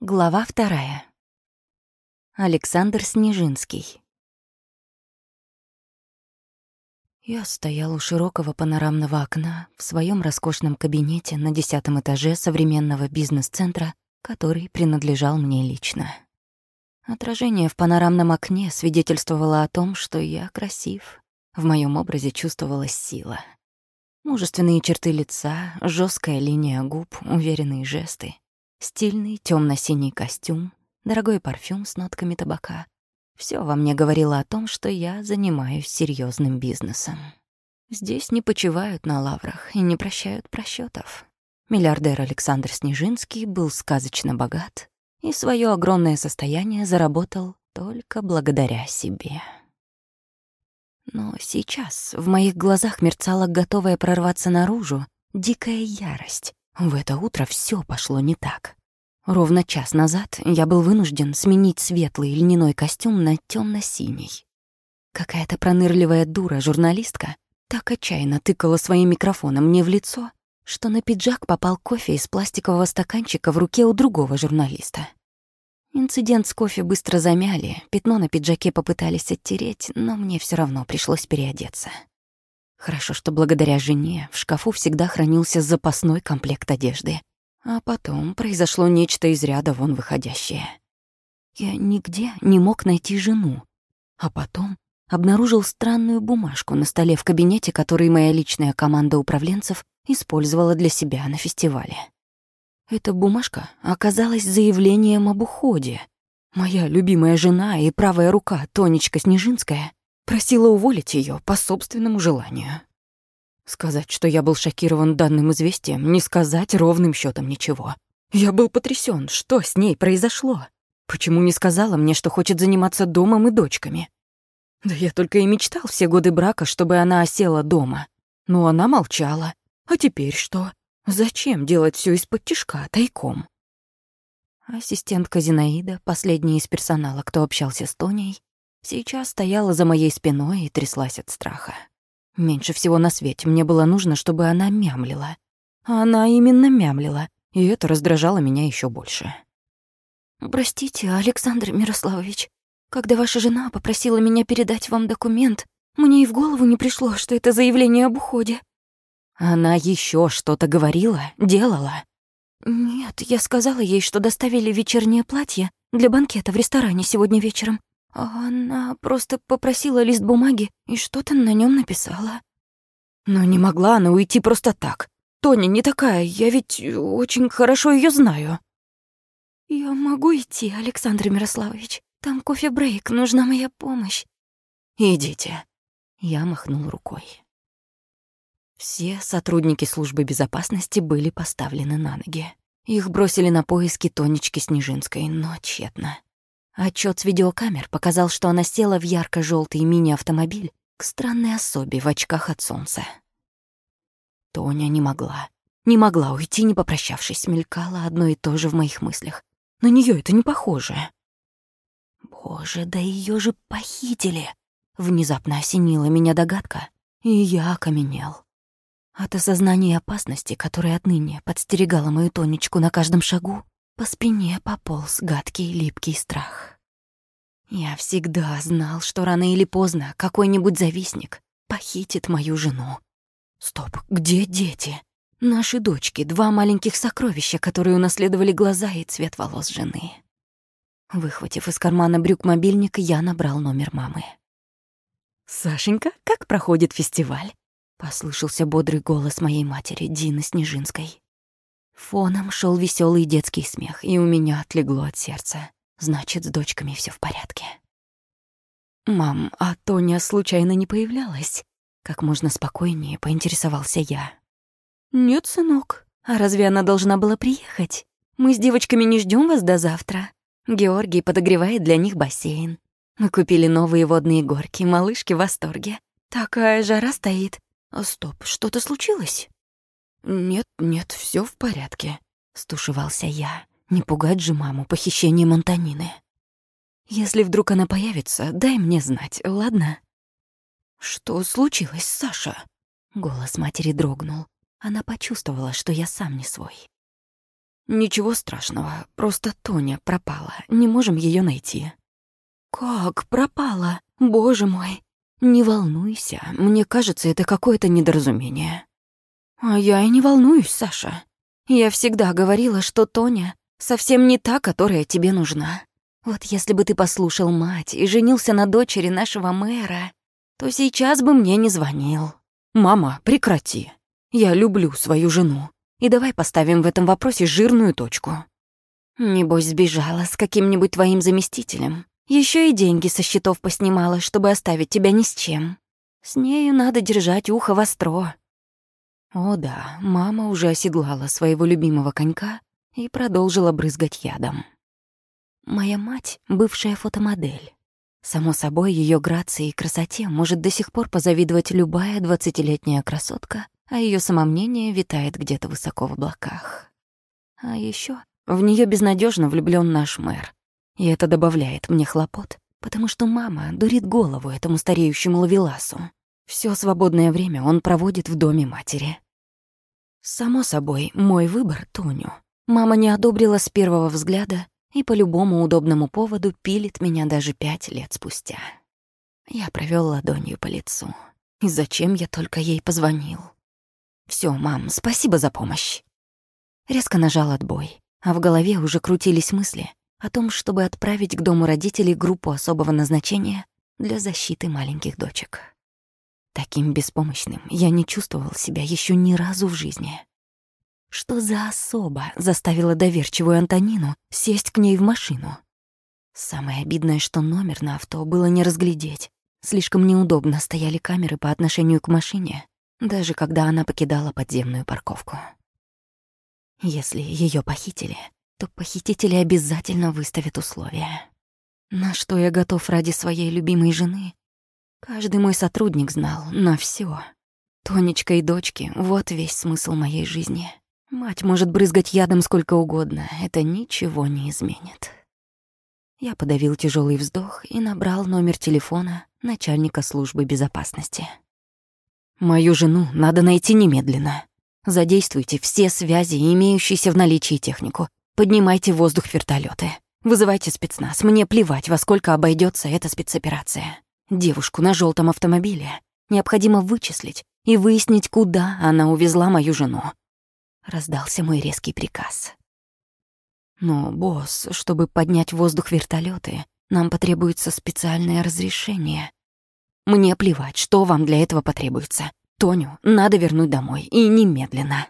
Глава вторая. Александр Снежинский. Я стоял у широкого панорамного окна в своем роскошном кабинете на десятом этаже современного бизнес-центра, который принадлежал мне лично. Отражение в панорамном окне свидетельствовало о том, что я красив. В моем образе чувствовалась сила. Мужественные черты лица, жесткая линия губ, уверенные жесты — Стильный темно-синий костюм, дорогой парфюм с нотками табака. Все во мне говорило о том, что я занимаюсь серьезным бизнесом. Здесь не почивают на лаврах и не прощают просчетов. Миллиардер Александр Снежинский был сказочно богат и свое огромное состояние заработал только благодаря себе. Но сейчас в моих глазах мерцала готовая прорваться наружу дикая ярость, в это утро все пошло не так. Ровно час назад я был вынужден сменить светлый льняной костюм на темно синий Какая-то пронырливая дура-журналистка так отчаянно тыкала своим микрофоном мне в лицо, что на пиджак попал кофе из пластикового стаканчика в руке у другого журналиста. Инцидент с кофе быстро замяли, пятно на пиджаке попытались оттереть, но мне все равно пришлось переодеться. Хорошо, что благодаря жене в шкафу всегда хранился запасной комплект одежды. А потом произошло нечто из ряда вон выходящее. Я нигде не мог найти жену. А потом обнаружил странную бумажку на столе в кабинете, который моя личная команда управленцев использовала для себя на фестивале. Эта бумажка оказалась заявлением об уходе. Моя любимая жена и правая рука Тонечка Снежинская Просила уволить ее по собственному желанию. Сказать, что я был шокирован данным известием, не сказать ровным счетом ничего. Я был потрясен, что с ней произошло. Почему не сказала мне, что хочет заниматься домом и дочками? Да я только и мечтал все годы брака, чтобы она осела дома. Но она молчала. А теперь что? Зачем делать все из-под тишка, тайком? Ассистентка Зинаида, последняя из персонала, кто общался с Тоней, Сейчас стояла за моей спиной и тряслась от страха. Меньше всего на свете мне было нужно, чтобы она мямлила. Она именно мямлила, и это раздражало меня еще больше. «Простите, Александр Мирославович, когда ваша жена попросила меня передать вам документ, мне и в голову не пришло, что это заявление об уходе». Она еще что-то говорила, делала? Нет, я сказала ей, что доставили вечернее платье для банкета в ресторане сегодня вечером. Она просто попросила лист бумаги и что-то на нем написала. Но не могла она уйти просто так. Тоня не такая, я ведь очень хорошо ее знаю. Я могу идти, Александр Мирославович. Там кофе-брейк, нужна моя помощь. Идите. Я махнул рукой. Все сотрудники службы безопасности были поставлены на ноги. Их бросили на поиски Тонечки Снежинской, но тщетно. Отчет с видеокамер показал, что она села в ярко желтый мини-автомобиль к странной особе в очках от солнца. Тоня не могла. Не могла уйти, не попрощавшись, мелькала одно и то же в моих мыслях. На нее это не похоже. Боже, да ее же похитили! Внезапно осенила меня догадка, и я окаменел. От осознания опасности, которая отныне подстерегала мою Тонечку на каждом шагу, по спине пополз гадкий липкий страх. Я всегда знал, что рано или поздно какой-нибудь завистник похитит мою жену. Стоп, где дети? Наши дочки, два маленьких сокровища, которые унаследовали глаза и цвет волос жены. Выхватив из кармана брюк мобильник, я набрал номер мамы. «Сашенька, как проходит фестиваль?» — послышался бодрый голос моей матери, Дины Снежинской. Фоном шел веселый детский смех, и у меня отлегло от сердца. Значит, с дочками все в порядке. «Мам, а Тоня случайно не появлялась?» Как можно спокойнее поинтересовался я. «Нет, сынок. А разве она должна была приехать? Мы с девочками не ждем вас до завтра. Георгий подогревает для них бассейн. Мы купили новые водные горки, малышки в восторге. Такая жара стоит. Стоп, что-то случилось?» «Нет, нет, все в порядке», — стушевался я. «Не пугать же маму похищением Антонины. Если вдруг она появится, дай мне знать, ладно?» «Что случилось, Саша?» Голос матери дрогнул. Она почувствовала, что я сам не свой. Ничего страшного, просто Тоня пропала, не можем ее найти. Как пропала? Боже мой. Не волнуйся, мне кажется, это какое-то недоразумение. А я и не волнуюсь, Саша. Я всегда говорила, что Тоня совсем не та, которая тебе нужна. Вот если бы ты послушал мать и женился на дочери нашего мэра, то сейчас бы мне не звонил. Мама, прекрати. Я люблю свою жену. И давай поставим в этом вопросе жирную точку. Небось, сбежала с каким-нибудь твоим заместителем. Еще и деньги со счетов поснимала, чтобы оставить тебя ни с чем. С нею надо держать ухо востро. О да, мама уже оседлала своего любимого конька и продолжила брызгать ядом. Моя мать — бывшая фотомодель. Само собой, ее грации и красоте может до сих пор позавидовать любая двадцатилетняя красотка, а ее самомнение витает где-то высоко в облаках. А еще в нее безнадежно влюблен наш мэр. И это добавляет мне хлопот, потому что мама дурит голову этому стареющему лавеласу. Все свободное время он проводит в доме матери. Само собой, мой выбор — Тоню. Мама не одобрила с первого взгляда и по любому удобному поводу пилит меня даже пять лет спустя. Я провел ладонью по лицу. И зачем я только ей позвонил? Все, мам, спасибо за помощь. Резко нажал отбой, а в голове уже крутились мысли о том, чтобы отправить к дому родителей группу особого назначения для защиты маленьких дочек. Таким беспомощным я не чувствовал себя еще ни разу в жизни. Что за особа заставила доверчивую Антонину сесть к ней в машину? Самое обидное, что номер на авто было не разглядеть. Слишком неудобно стояли камеры по отношению к машине, даже когда она покидала подземную парковку. Если ее похитили, то похитители обязательно выставят условия. На что я готов ради своей любимой жены? Каждый мой сотрудник знал на все. Тонечка и дочки — вот весь смысл моей жизни. Мать может брызгать ядом сколько угодно, это ничего не изменит. Я подавил тяжелый вздох и набрал номер телефона начальника службы безопасности. Мою жену надо найти немедленно. Задействуйте все связи, имеющиеся в наличии технику. Поднимайте воздух вертолеты. Вызывайте спецназ. Мне плевать, во сколько обойдется эта спецоперация. Девушку на желтом автомобиле необходимо вычислить и выяснить, куда она увезла мою жену. Раздался мой резкий приказ. Но, босс, чтобы поднять в воздух вертолеты, нам потребуется специальное разрешение. Мне плевать, что вам для этого потребуется. Тоню надо вернуть домой, и немедленно.